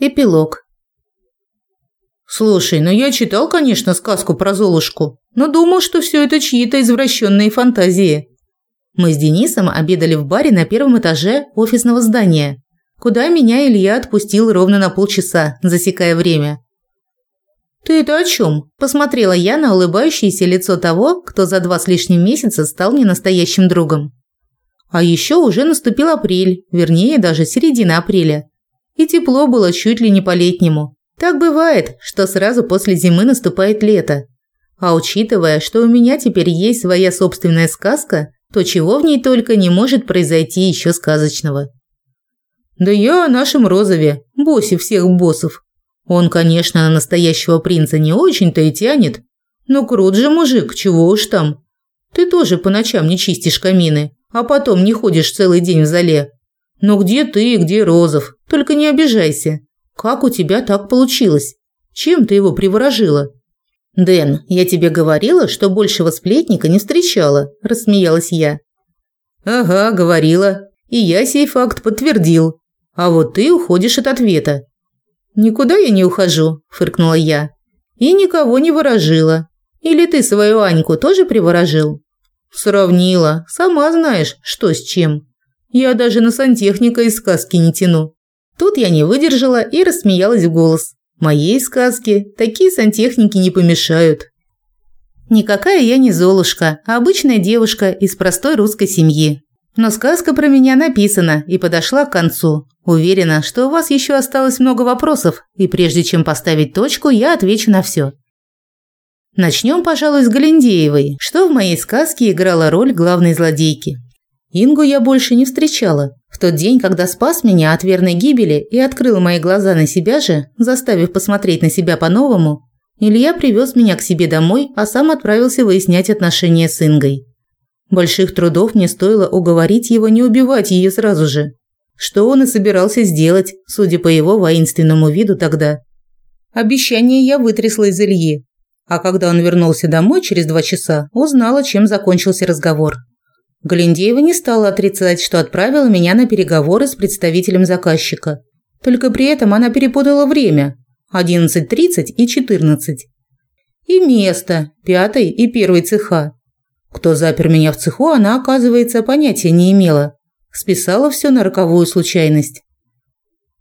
Эпилог. Слушай, ну я читал, конечно, сказку про Золушку, но думал, что все это чьи-то извращенные фантазии. Мы с Денисом обедали в баре на первом этаже офисного здания, куда меня Илья отпустил ровно на полчаса, засекая время. «Ты это о чем?» – посмотрела я на улыбающееся лицо того, кто за два с лишним месяца стал мне настоящим другом. А еще уже наступил апрель, вернее, даже середина апреля и тепло было чуть ли не по-летнему. Так бывает, что сразу после зимы наступает лето. А учитывая, что у меня теперь есть своя собственная сказка, то чего в ней только не может произойти еще сказочного. Да я о нашем Розове, боссе всех боссов. Он, конечно, на настоящего принца не очень-то и тянет, но крут же мужик, чего уж там. Ты тоже по ночам не чистишь камины, а потом не ходишь целый день в зале. Но где ты и где Розов? Только не обижайся. Как у тебя так получилось? Чем ты его приворожила? Дэн, я тебе говорила, что большего сплетника не встречала, рассмеялась я. Ага, говорила. И я сей факт подтвердил. А вот ты уходишь от ответа. Никуда я не ухожу, фыркнула я. И никого не ворожила. Или ты свою Аньку тоже приворожил? Сравнила. Сама знаешь, что с чем. Я даже на сантехника из сказки не тяну. Тут я не выдержала и рассмеялась в голос. Моей сказке такие сантехники не помешают. Никакая я не Золушка, а обычная девушка из простой русской семьи. Но сказка про меня написана и подошла к концу. Уверена, что у вас еще осталось много вопросов, и прежде чем поставить точку, я отвечу на все. Начнем, пожалуй, с Галендеевой, что в моей сказке играла роль главной злодейки. Ингу я больше не встречала. В тот день, когда спас меня от верной гибели и открыл мои глаза на себя же, заставив посмотреть на себя по-новому, Илья привез меня к себе домой, а сам отправился выяснять отношения с Ингой. Больших трудов мне стоило уговорить его не убивать ее сразу же. Что он и собирался сделать, судя по его воинственному виду тогда. Обещание я вытрясла из Ильи. А когда он вернулся домой через два часа, узнала, чем закончился разговор. Галендеева не стала отрицать, что отправила меня на переговоры с представителем заказчика. Только при этом она перепутала время – 11.30 и 14. И место – пятый и первый цеха. Кто запер меня в цеху, она, оказывается, понятия не имела. Списала все на роковую случайность.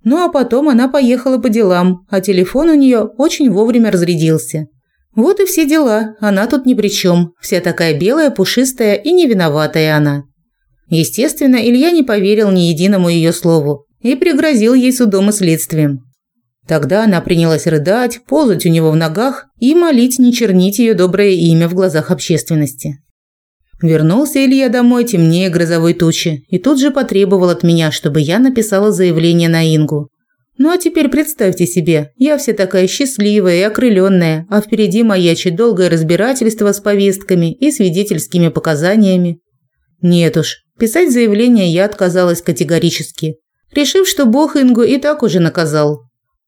Ну а потом она поехала по делам, а телефон у нее очень вовремя разрядился. Вот и все дела, она тут ни при чем. Вся такая белая, пушистая и не виноватая она. Естественно, Илья не поверил ни единому ее слову и пригрозил ей судом и следствием. Тогда она принялась рыдать, ползать у него в ногах и молить не чернить ее доброе имя в глазах общественности. Вернулся Илья домой темнее грозовой тучи и тут же потребовал от меня, чтобы я написала заявление на Ингу. Ну а теперь представьте себе, я вся такая счастливая и окрыленная, а впереди маячит долгое разбирательство с повестками и свидетельскими показаниями. Нет уж, писать заявление я отказалась категорически, решив, что Бог Ингу и так уже наказал.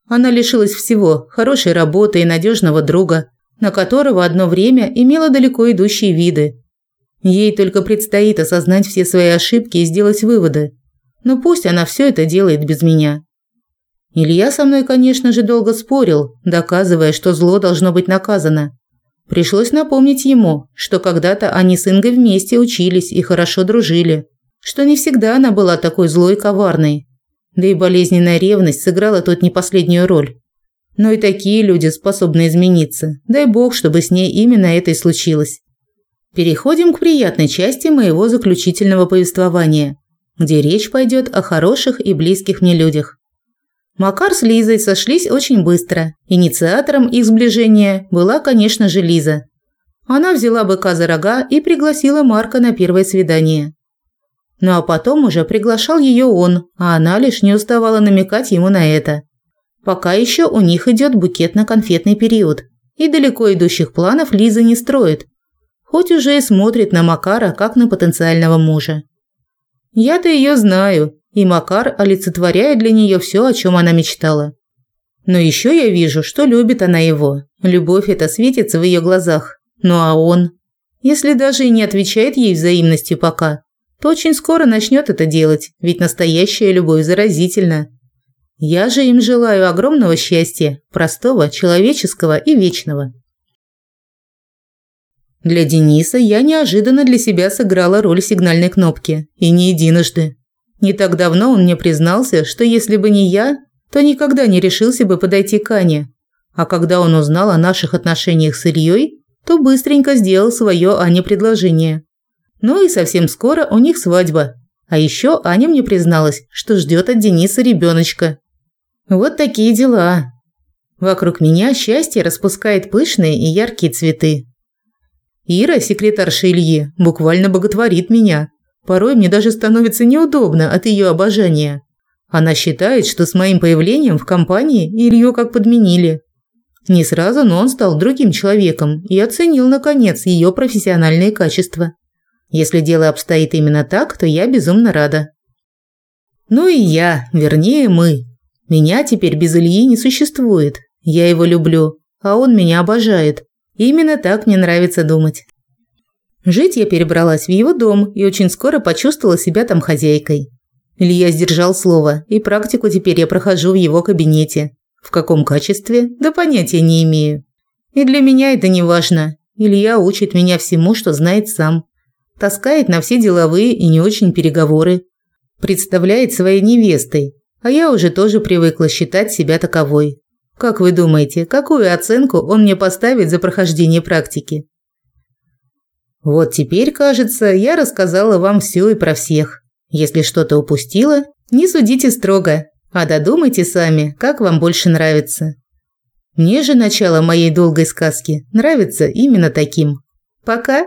Она лишилась всего – хорошей работы и надежного друга, на которого одно время имела далеко идущие виды. Ей только предстоит осознать все свои ошибки и сделать выводы. Но пусть она все это делает без меня. Илья со мной, конечно же, долго спорил, доказывая, что зло должно быть наказано. Пришлось напомнить ему, что когда-то они с Ингой вместе учились и хорошо дружили, что не всегда она была такой злой и коварной. Да и болезненная ревность сыграла тут не последнюю роль. Но и такие люди способны измениться. Дай бог, чтобы с ней именно это и случилось. Переходим к приятной части моего заключительного повествования, где речь пойдет о хороших и близких мне людях. Макар с Лизой сошлись очень быстро. Инициатором их сближения была, конечно же, Лиза. Она взяла быка за рога и пригласила Марка на первое свидание. Ну а потом уже приглашал ее он, а она лишь не уставала намекать ему на это. Пока еще у них идет букетно-конфетный период, и далеко идущих планов Лиза не строит, хоть уже и смотрит на Макара как на потенциального мужа. Я-то ее знаю и Макар олицетворяет для нее все, о чем она мечтала. Но еще я вижу, что любит она его. Любовь эта светится в ее глазах. Ну а он? Если даже и не отвечает ей взаимностью пока, то очень скоро начнет это делать, ведь настоящая любовь заразительна. Я же им желаю огромного счастья, простого, человеческого и вечного. Для Дениса я неожиданно для себя сыграла роль сигнальной кнопки, и не единожды. Не так давно он мне признался, что если бы не я, то никогда не решился бы подойти к Ане. А когда он узнал о наших отношениях с Ильей, то быстренько сделал свое Ане предложение. Ну и совсем скоро у них свадьба. А еще Аня мне призналась, что ждет от Дениса ребеночка. Вот такие дела. Вокруг меня счастье распускает пышные и яркие цветы. Ира, секретарша Ильи, буквально боготворит меня. Порой мне даже становится неудобно от ее обожания. Она считает, что с моим появлением в компании Илью как подменили. Не сразу, но он стал другим человеком и оценил, наконец, ее профессиональные качества. Если дело обстоит именно так, то я безумно рада. Ну и я, вернее мы, меня теперь без Ильи не существует. Я его люблю, а он меня обожает. Именно так мне нравится думать. Жить я перебралась в его дом и очень скоро почувствовала себя там хозяйкой. Илья сдержал слово, и практику теперь я прохожу в его кабинете. В каком качестве? Да понятия не имею. И для меня это не важно. Илья учит меня всему, что знает сам. Таскает на все деловые и не очень переговоры. Представляет своей невестой, а я уже тоже привыкла считать себя таковой. Как вы думаете, какую оценку он мне поставит за прохождение практики? Вот теперь, кажется, я рассказала вам все и про всех. Если что-то упустила, не судите строго, а додумайте сами, как вам больше нравится. Мне же начало моей долгой сказки нравится именно таким. Пока!